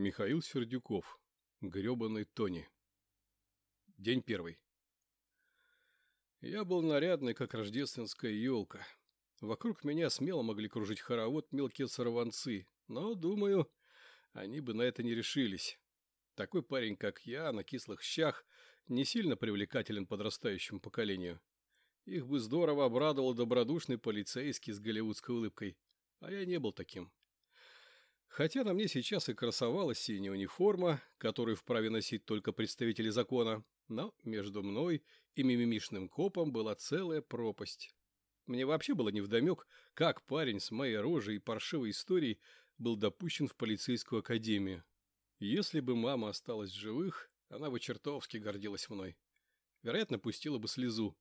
Михаил Сердюков. Грёбаный Тони. День первый. Я был нарядный, как рождественская елка. Вокруг меня смело могли кружить хоровод мелкие сорванцы, но, думаю, они бы на это не решились. Такой парень, как я, на кислых щах, не сильно привлекателен подрастающему поколению. Их бы здорово обрадовал добродушный полицейский с голливудской улыбкой, а я не был таким. Хотя на мне сейчас и красовалась синяя униформа, которую вправе носить только представители закона, но между мной и мимимишным копом была целая пропасть. Мне вообще было невдомек, как парень с моей рожей и паршивой историей был допущен в полицейскую академию. Если бы мама осталась в живых, она бы чертовски гордилась мной. Вероятно, пустила бы слезу.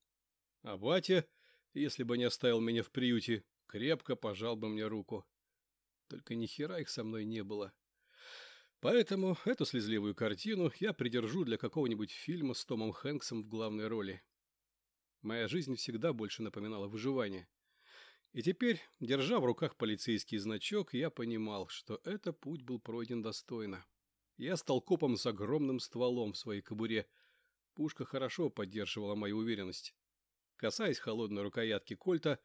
А батя, если бы не оставил меня в приюте, крепко пожал бы мне руку. Только ни хера их со мной не было. Поэтому эту слезливую картину я придержу для какого-нибудь фильма с Томом Хэнксом в главной роли. Моя жизнь всегда больше напоминала выживание. И теперь, держа в руках полицейский значок, я понимал, что этот путь был пройден достойно. Я стал копом с огромным стволом в своей кобуре. Пушка хорошо поддерживала мою уверенность. Касаясь холодной рукоятки кольта,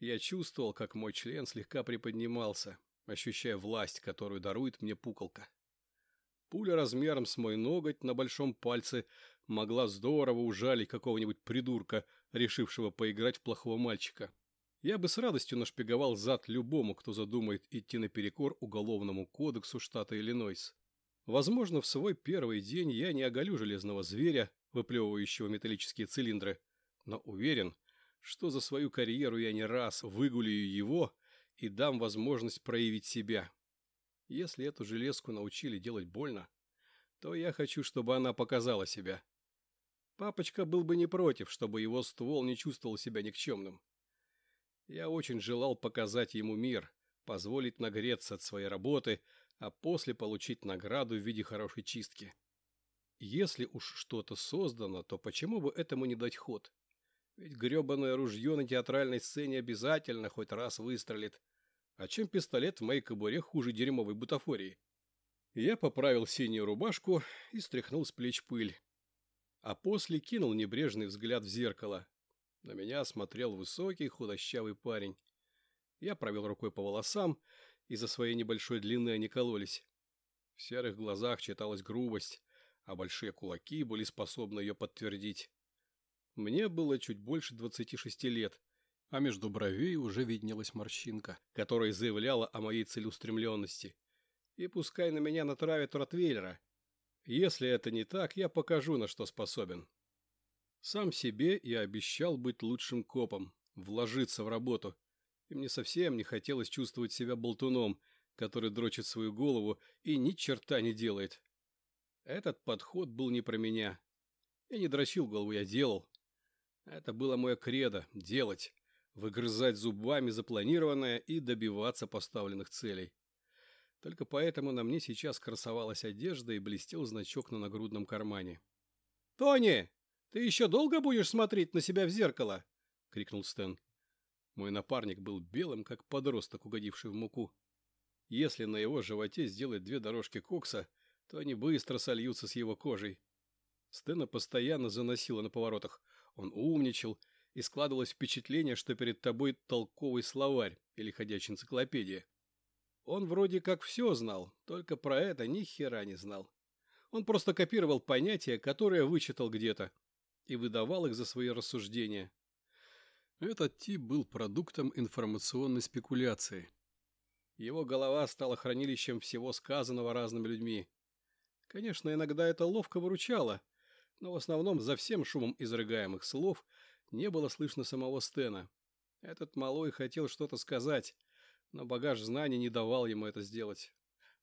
я чувствовал, как мой член слегка приподнимался, ощущая власть, которую дарует мне пуколка. Пуля размером с мой ноготь на большом пальце могла здорово ужалить какого-нибудь придурка, решившего поиграть в плохого мальчика. Я бы с радостью нашпиговал зад любому, кто задумает идти наперекор уголовному кодексу штата Иллинойс. Возможно, в свой первый день я не оголю железного зверя, выплевывающего металлические цилиндры, но уверен, что за свою карьеру я не раз выгуляю его и дам возможность проявить себя. Если эту железку научили делать больно, то я хочу, чтобы она показала себя. Папочка был бы не против, чтобы его ствол не чувствовал себя никчемным. Я очень желал показать ему мир, позволить нагреться от своей работы, а после получить награду в виде хорошей чистки. Если уж что-то создано, то почему бы этому не дать ход? Ведь гребаное ружье на театральной сцене обязательно хоть раз выстрелит. А чем пистолет в моей кобуре хуже дерьмовой бутафории? Я поправил синюю рубашку и стряхнул с плеч пыль. А после кинул небрежный взгляд в зеркало. На меня смотрел высокий худощавый парень. Я провел рукой по волосам, из-за своей небольшой длины они кололись. В серых глазах читалась грубость, а большие кулаки были способны ее подтвердить. Мне было чуть больше 26 лет, а между бровей уже виднелась морщинка, которая заявляла о моей целеустремленности. И пускай на меня натравят Ротвейлера. Если это не так, я покажу, на что способен. Сам себе я обещал быть лучшим копом, вложиться в работу. И мне совсем не хотелось чувствовать себя болтуном, который дрочит свою голову и ни черта не делает. Этот подход был не про меня. Я не дрочил голову, я делал. Это было мое кредо – делать, выгрызать зубами запланированное и добиваться поставленных целей. Только поэтому на мне сейчас красовалась одежда и блестел значок на нагрудном кармане. «Тони, ты еще долго будешь смотреть на себя в зеркало?» — крикнул Стэн. Мой напарник был белым, как подросток, угодивший в муку. Если на его животе сделать две дорожки кокса, то они быстро сольются с его кожей. Стэна постоянно заносило на поворотах. Он умничал, и складывалось впечатление, что перед тобой толковый словарь или ходячая энциклопедия. Он вроде как все знал, только про это ни хера не знал. Он просто копировал понятия, которые вычитал где-то, и выдавал их за свои рассуждения. Этот тип был продуктом информационной спекуляции. Его голова стала хранилищем всего сказанного разными людьми. Конечно, иногда это ловко выручало – но в основном за всем шумом изрыгаемых слов не было слышно самого Стена. Этот малой хотел что-то сказать, но багаж знаний не давал ему это сделать.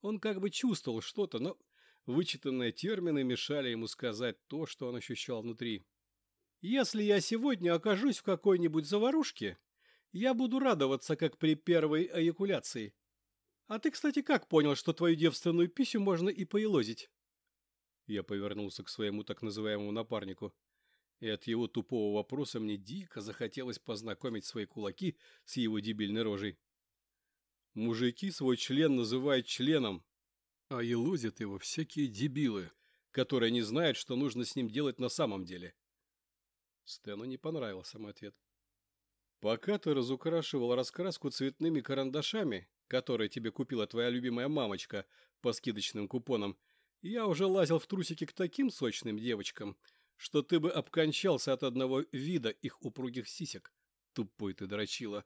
Он как бы чувствовал что-то, но вычитанные термины мешали ему сказать то, что он ощущал внутри. «Если я сегодня окажусь в какой-нибудь заварушке, я буду радоваться, как при первой эякуляции. А ты, кстати, как понял, что твою девственную писю можно и поелозить?» Я повернулся к своему так называемому напарнику, и от его тупого вопроса мне дико захотелось познакомить свои кулаки с его дебильной рожей. Мужики свой член называют членом. А елозят его всякие дебилы, которые не знают, что нужно с ним делать на самом деле. Стэну не понравился мой ответ. Пока ты разукрашивал раскраску цветными карандашами, которые тебе купила твоя любимая мамочка по скидочным купонам, я уже лазил в трусики к таким сочным девочкам, что ты бы обкончался от одного вида их упругих сисек. Тупой ты дрочила.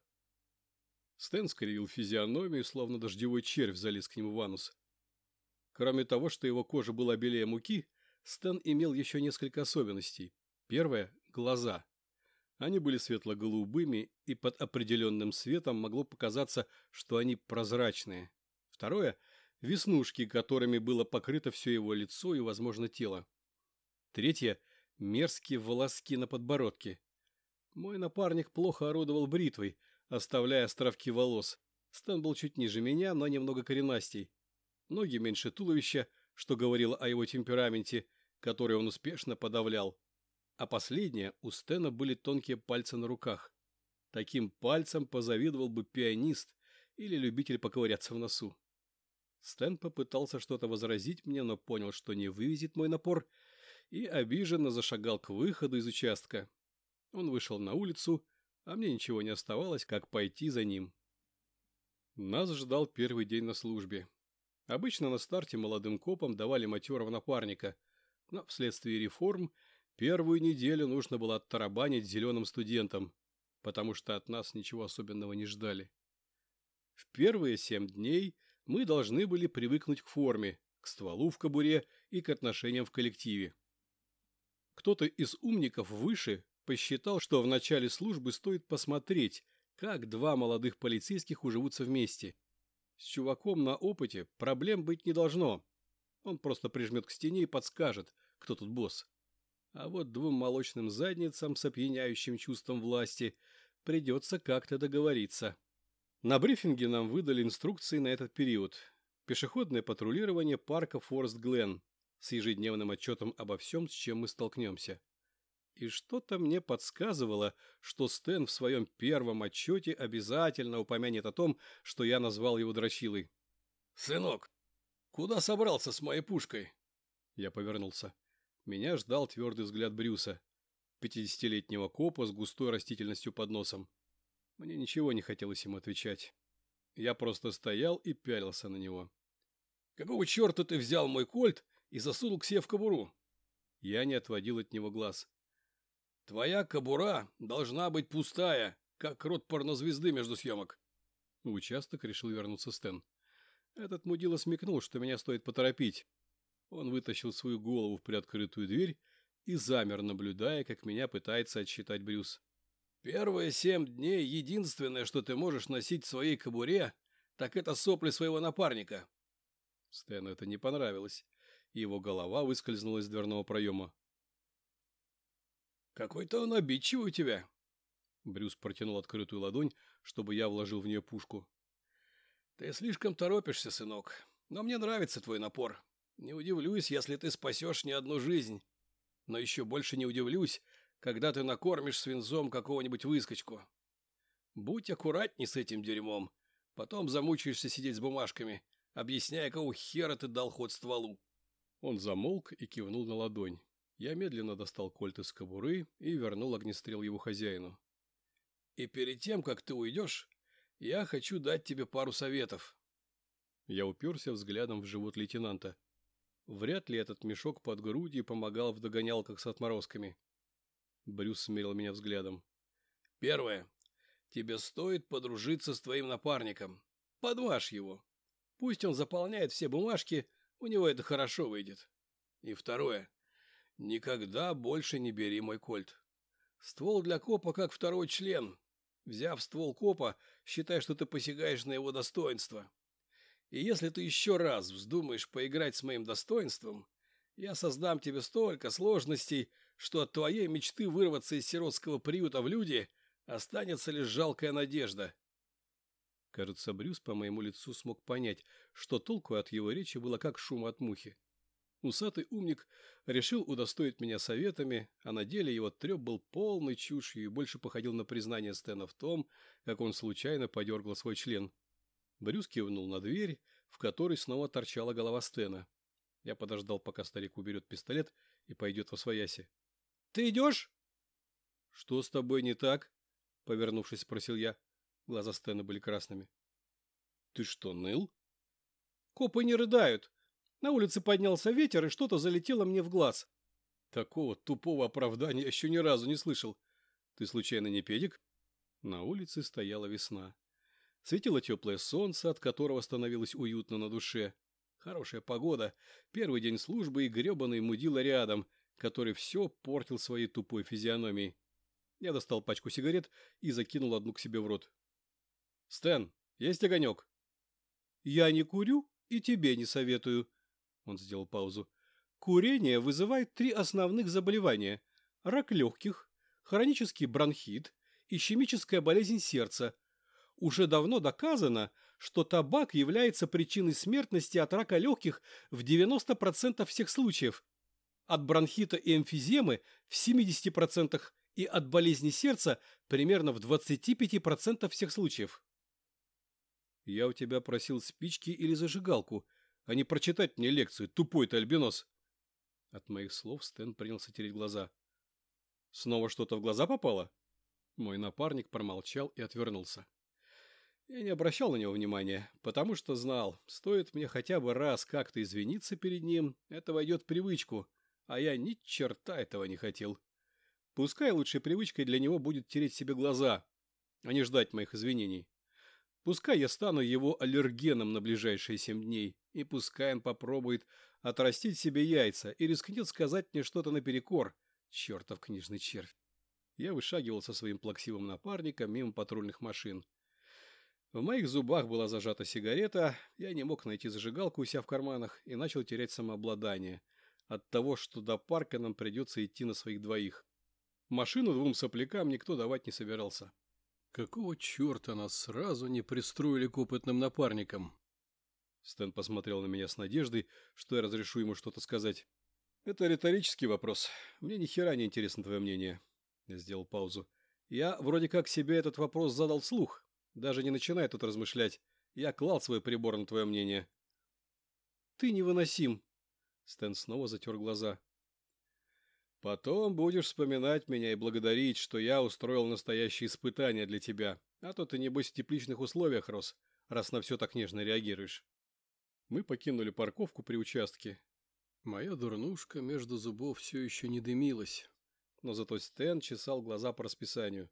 Стэн скривил физиономию, словно дождевой червь залез к нему в анус. Кроме того, что его кожа была белее муки, Стэн имел еще несколько особенностей. Первое – глаза. Они были светло-голубыми, и под определенным светом могло показаться, что они прозрачные. Второе – веснушки, которыми было покрыто все его лицо и, возможно, тело. Третье – мерзкие волоски на подбородке. Мой напарник плохо орудовал бритвой, оставляя островки волос. Стэн был чуть ниже меня, но немного коренастей ноги меньше туловища, что говорило о его темпераменте, который он успешно подавлял. А последнее, у Стена были тонкие пальцы на руках. Таким пальцем позавидовал бы пианист или любитель поковыряться в носу. Стэн попытался что-то возразить мне, но понял, что не вывезет мой напор, и обиженно зашагал к выходу из участка. Он вышел на улицу, а мне ничего не оставалось, как пойти за ним. Нас ждал первый день на службе. Обычно на старте молодым копам давали матерого напарника, но вследствие реформ первую неделю нужно было оттарабанить зеленым студентам, потому что от нас ничего особенного не ждали. В первые семь дней мы должны были привыкнуть к форме, к стволу в кобуре и к отношениям в коллективе. Кто-то из умников выше посчитал, что в начале службы стоит посмотреть, как два молодых полицейских уживутся вместе – с чуваком на опыте проблем быть не должно. Он просто прижмет к стене и подскажет, кто тут босс. А вот двум молочным задницам с опьяняющим чувством власти придется как-то договориться. На брифинге нам выдали инструкции на этот период. Пешеходное патрулирование парка Форест Глен с ежедневным отчетом обо всем, с чем мы столкнемся. И что-то мне подсказывало, что Стэн в своем первом отчете обязательно упомянет о том, что я назвал его дрочилой. «Сынок, куда собрался с моей пушкой?» Я повернулся. Меня ждал твердый взгляд Брюса, пятидесятилетнего копа с густой растительностью под носом. Мне ничего не хотелось ему отвечать. Я просто стоял и пялился на него. «Какого черта ты взял мой кольт и засунул к себе в кобуру?» Я не отводил от него глаз. Твоя кобура должна быть пустая, как рот порнозвезды между съемок. В участок решил вернуться Стэн. Этот мудила смекнул, что меня стоит поторопить. Он вытащил свою голову в приоткрытую дверь и замер, наблюдая, как меня пытается отсчитать Брюс. «Первые семь дней единственное, что ты можешь носить в своей кобуре, так это сопли своего напарника». Стэну это не понравилось. Его голова выскользнула из дверного проема. «Какой-то он обидчивый у тебя!» Брюс протянул открытую ладонь, чтобы я вложил в нее пушку. «Ты слишком торопишься, сынок, но мне нравится твой напор. Не удивлюсь, если ты спасешь не одну жизнь. Но еще больше не удивлюсь, когда ты накормишь свинцом какого-нибудь выскочку. Будь аккуратней с этим дерьмом, потом замучаешься сидеть с бумажками, объясняя, какого хера ты дал ход стволу». Он замолк и кивнул на ладонь. Я медленно достал кольт из кобуры и вернул огнестрел его хозяину. «И перед тем, как ты уйдешь, я хочу дать тебе пару советов». Я уперся взглядом в живот лейтенанта. Вряд ли этот мешок под грудью помогал в догонялках с отморозками. Брюс смерил меня взглядом. «Первое. Тебе стоит подружиться с твоим напарником. Подмажь его. Пусть он заполняет все бумажки, у него это хорошо выйдет. И второе. Никогда больше не бери мой кольт. Ствол для копа как второй член. Взяв ствол копа, считай, что ты посягаешь на его достоинство. И если ты еще раз вздумаешь поиграть с моим достоинством, я создам тебе столько сложностей, что от твоей мечты вырваться из сиротского приюта в люди останется лишь жалкая надежда. Кажется, Брюс по моему лицу смог понять, что толку от его речи было как шум от мухи. Усатый умник решил удостоить меня советами, а на деле его треп был полной чушью и больше походил на признание Стэна в том, как он случайно подергал свой член. Брюс кивнул на дверь, в которой снова торчала голова Стена. Я подождал, пока старик уберет пистолет и пойдет во свояси. «Ты идешь?» «Что с тобой не так?» — повернувшись, спросил я. Глаза Стена были красными. «Ты что, ныл?» «Копы не рыдают. На улице поднялся ветер, и что-то залетело мне в глаз. Такого тупого оправдания я еще ни разу не слышал. Ты случайно не педик? На улице стояла весна. Светило теплое солнце, от которого становилось уютно на душе. Хорошая погода, первый день службы и гребаный мудила рядом, который все портил своей тупой физиономией. Я достал пачку сигарет и закинул одну к себе в рот. «Стэн, есть огонек?» «Я не курю и тебе не советую», — он сделал паузу. «Курение вызывает три основных заболевания – рак легких, хронический бронхит ишемическая болезнь сердца. Уже давно доказано, что табак является причиной смертности от рака легких в 90% всех случаев, от бронхита и эмфиземы в 70% и от болезни сердца примерно в 25% всех случаев. Я у тебя просил спички или зажигалку, а не прочитать мне лекцию, тупой ты альбинос. От моих слов Стэн принялся тереть глаза. Снова что-то в глаза попало? Мой напарник промолчал и отвернулся. Я не обращал на него внимания, потому что знал, стоит мне хотя бы раз как-то извиниться перед ним, это войдет в привычку, а я ни черта этого не хотел. Пускай лучшей привычкой для него будет тереть себе глаза, а не ждать моих извинений. Пускай я стану его аллергеном на ближайшие семь дней, и пускай он попробует отрастить себе яйца и рискнет сказать мне что-то наперекор, чертов книжный червь. Я вышагивал со своим плаксивым напарником мимо патрульных машин. В моих зубах была зажата сигарета, я не мог найти зажигалку у себя в карманах и начал терять самообладание от того, что до парка нам придется идти на своих двоих. Машину двум соплякам никто давать не собирался. Какого черта нас сразу не пристроили к опытным напарникам? Стэн посмотрел на меня с надеждой, что я разрешу ему что-то сказать. Это риторический вопрос. Мне ни хера не интересно твое мнение. Я сделал паузу. Я вроде как себе этот вопрос задал вслух. Даже не начинай тут размышлять. Я клал свой прибор на твое мнение. Ты невыносим. Стэн снова затер глаза. Потом будешь вспоминать меня и благодарить, что я устроил настоящее испытание для тебя. А то ты, небось, в тепличных условиях рос, раз на все так нежно реагируешь. Мы покинули парковку при участке. Моя дурнушка между зубов все еще не дымилась но зато Стэн чесал глаза по расписанию.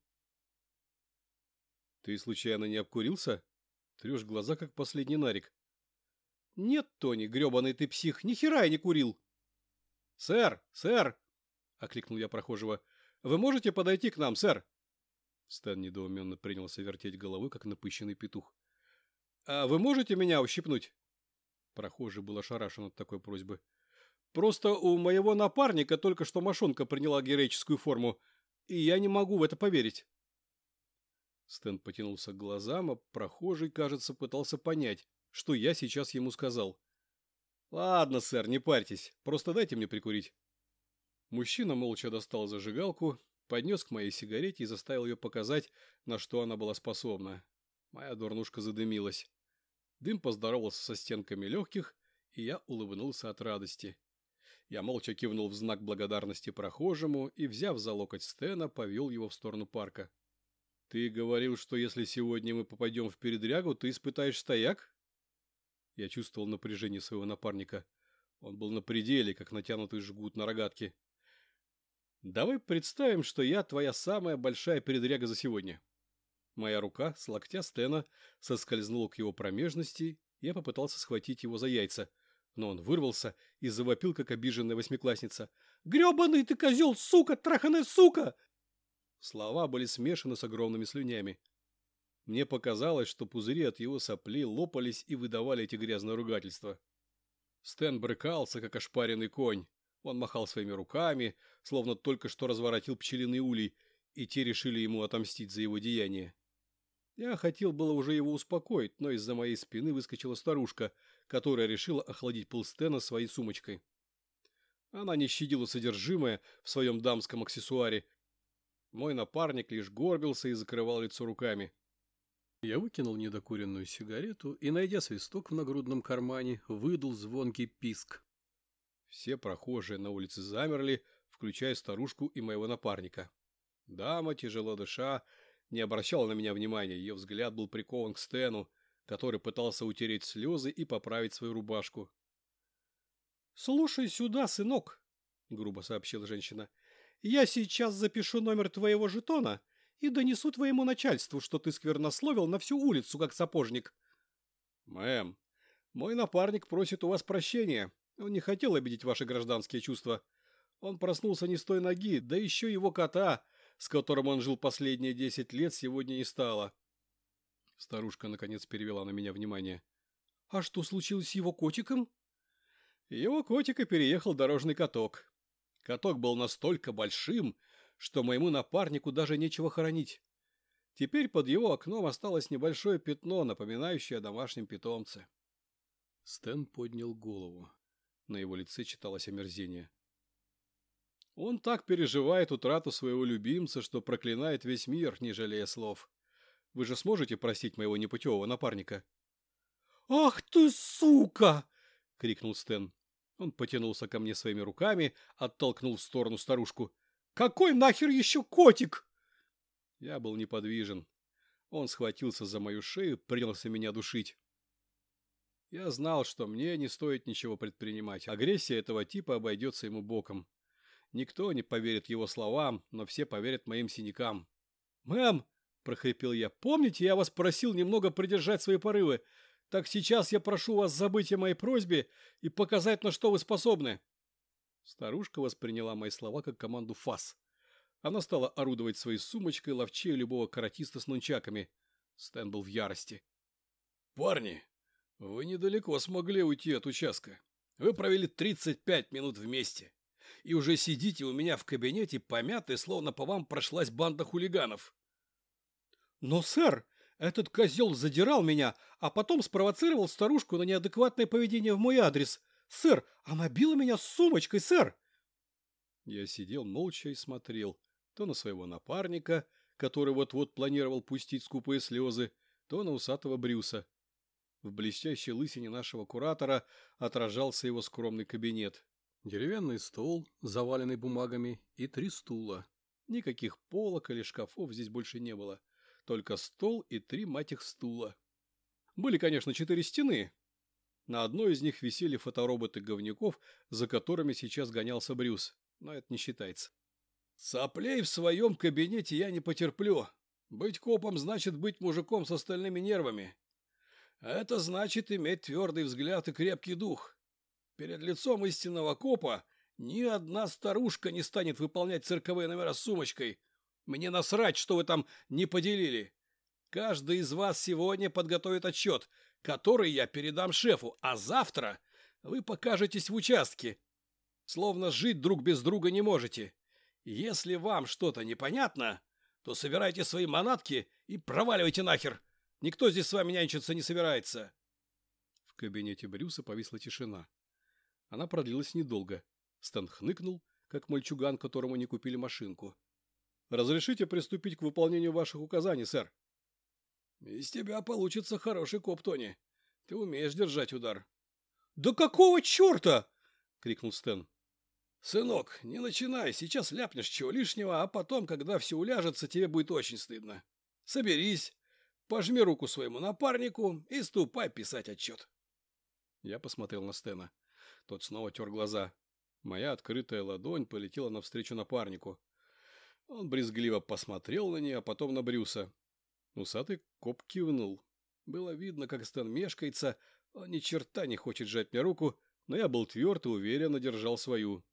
«Ты случайно не обкурился? Трешь глаза, как последний нарик». «Нет, Тони, гребаный ты псих, ни хера я не курил!» «Сэр, сэр!» — окликнул я прохожего. «Вы можете подойти к нам, сэр?» Стэн недоуменно принялся вертеть головой, как напыщенный петух. «А вы можете меня ущипнуть?» Прохожий был ошарашен от такой просьбы. Просто у моего напарника только что мошонка приняла героическую форму, и я не могу в это поверить. Стэн потянулся к глазам, а прохожий, кажется, пытался понять, что я сейчас ему сказал. «Ладно, сэр, не парьтесь, просто дайте мне прикурить». Мужчина молча достал зажигалку, поднес к моей сигарете и заставил ее показать, на что она была способна. Моя дурнушка задымилась. Дым поздоровался со стенками легких, и я улыбнулся от радости. Я молча кивнул в знак благодарности прохожему и, взяв за локоть Стена, повел его в сторону парка. «Ты говорил, что если сегодня мы попадем в передрягу, ты испытаешь стояк?» Я чувствовал напряжение своего напарника. Он был на пределе, как натянутый жгут на рогатке. «Давай представим, что я твоя самая большая передряга за сегодня». Моя рука с локтя Стена соскользнула к его промежности, я попытался схватить его за яйца – но он вырвался и завопил, как обиженная восьмиклассница. «Гребаный ты козел, сука, траханая сука!» Слова были смешаны с огромными слюнями. Мне показалось, что пузыри от его сопли лопались и выдавали эти грязные ругательства. Стэн брыкался, как ошпаренный конь. Он махал своими руками, словно только что разворотил пчелиный улей, и те решили ему отомстить за его деяние. Я хотел было уже его успокоить, но из-за моей спины выскочила старушка — которая решила охладить пыл Стена своей сумочкой. Она не щадила содержимое в своем дамском аксессуаре. Мой напарник лишь горбился и закрывал лицо руками. Я выкинул недокуренную сигарету и, найдя свисток в нагрудном кармане, выдал звонкий писк. Все прохожие на улице замерли, включая старушку и моего напарника. Дама, тяжело дыша, не обращала на меня внимания, ее взгляд был прикован к Стэну, который пытался утереть слезы и поправить свою рубашку. «Слушай сюда, сынок», — грубо сообщила женщина. «Я сейчас запишу номер твоего жетона и донесу твоему начальству, что ты сквернословил на всю улицу, как сапожник». «Мэм, мой напарник просит у вас прощения. Он не хотел обидеть ваши гражданские чувства. Он проснулся не с той ноги, да еще его кота, с которым он жил последние десять лет, сегодня не стало». Старушка, наконец, перевела на меня внимание. «А что случилось с его котиком?» Его котика переехал дорожный каток. Каток был настолько большим, что моему напарнику даже нечего хоронить. Теперь под его окном осталось небольшое пятно, напоминающее о домашнем питомце. Стэн поднял голову. На его лице читалось омерзение. Он так переживает утрату своего любимца, что проклинает весь мир, не жалея слов. Вы же сможете простить моего непутевого напарника? «Ах ты, сука!» — крикнул Стэн. Он потянулся ко мне своими руками, оттолкнул в сторону старушку. «Какой нахер еще котик?» Я был неподвижен. Он схватился за мою шею, принялся меня душить. Я знал, что мне не стоит ничего предпринимать. Агрессия этого типа обойдется ему боком. Никто не поверит его словам, но все поверят моим синякам. «Мэм!» – прохрипел я. «Помните, я вас просил немного придержать свои порывы? Так сейчас я прошу вас забыть о моей просьбе и показать, на что вы способны. Старушка восприняла мои слова как команду ФАС. Она стала орудовать своей сумочкой ловчее любого каратиста с нунчаками. Стэн был в ярости. «Парни, вы недалеко смогли уйти от участка. Вы провели 35 минут вместе. И уже сидите у меня в кабинете помятые, словно по вам прошлась банда хулиганов». «Но, сэр, этот козел задирал меня, а потом спровоцировал старушку на неадекватное поведение в мой адрес. Сэр, она била меня сумочкой, сэр!» Я сидел молча и смотрел то на своего напарника, который вот-вот планировал пустить скупые слезы, то на усатого Брюса. В блестящей лысине нашего куратора отражался его скромный кабинет. Деревянный стол, заваленный бумагами, и три стула. Никаких полок или шкафов здесь больше не было только стол и три мать их стула. Были, конечно, четыре стены. На одной из них висели фотороботы говнюков, за которыми сейчас гонялся Брюс, но это не считается. Соплей в своем кабинете я не потерплю. Быть копом значит быть мужиком с остальными нервами. Это значит иметь твердый взгляд и крепкий дух. Перед лицом истинного копа ни одна старушка не станет выполнять цирковые номера с сумочкой – мне насрать, что вы там не поделили. Каждый из вас сегодня подготовит отчет, который я передам шефу, а завтра вы покажетесь в участке. Словно жить друг без друга не можете. Если вам что-то непонятно, то собирайте свои манатки и проваливайте нахер. Никто здесь с вами нянчиться не собирается. В кабинете Брюса повисла тишина. Она продлилась недолго. Стэн хныкнул, как мальчуган, которому не купили машинку. Разрешите приступить к выполнению ваших указаний, сэр?» «Из тебя получится хороший коп, Тони. Ты умеешь держать удар». «Да какого черта?» — крикнул Стэн. «Сынок, не начинай, сейчас ляпнешь чего лишнего, а потом, когда все уляжется, тебе будет очень стыдно. Соберись, пожми руку своему напарнику и ступай писать отчет». Я посмотрел на Стэна. Тот снова тер глаза. Моя открытая ладонь полетела навстречу напарнику. Он брезгливо посмотрел на нее, а потом на Брюса. Усатый коп кивнул. Было видно, как Стэн мешкается, он ни черта не хочет сжать мне руку, но я был тверд и уверенно держал свою.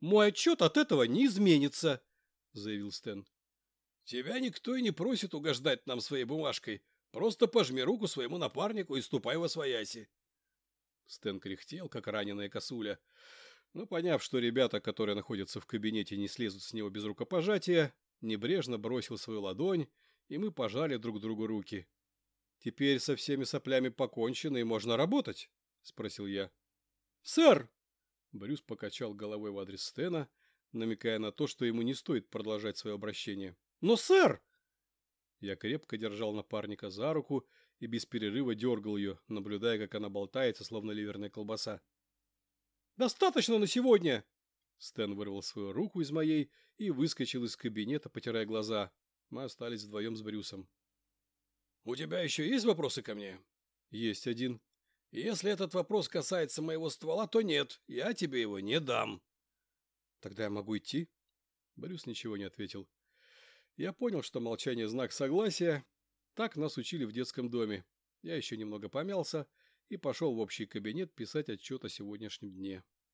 «Мой отчет от этого не изменится», — заявил Стэн. «Тебя никто и не просит угождать нам своей бумажкой. Просто пожми руку своему напарнику и ступай во свояси». Стэн кряхтел, как раненая косуля. Но поняв, что ребята, которые находятся в кабинете, не слезут с него без рукопожатия, небрежно бросил свою ладонь, и мы пожали друг другу руки. «Теперь со всеми соплями покончено и можно работать?» — спросил я. «Сэр!» Брюс покачал головой в адрес Стена, намекая на то, что ему не стоит продолжать свое обращение. «Но, сэр!» Я крепко держал напарника за руку и без перерыва дергал ее, наблюдая, как она болтается, словно ливерная колбаса. «Достаточно на сегодня!» Стэн вырвал свою руку из моей и выскочил из кабинета, потирая глаза. Мы остались вдвоем с Брюсом. «У тебя еще есть вопросы ко мне?» «Есть один». «Если этот вопрос касается моего ствола, то нет, я тебе его не дам». «Тогда я могу идти?» Брюс ничего не ответил. Я понял, что молчание – знак согласия. Так нас учили в детском доме. Я еще немного помялся и пошел в общий кабинет писать отчет о сегодняшнем дне.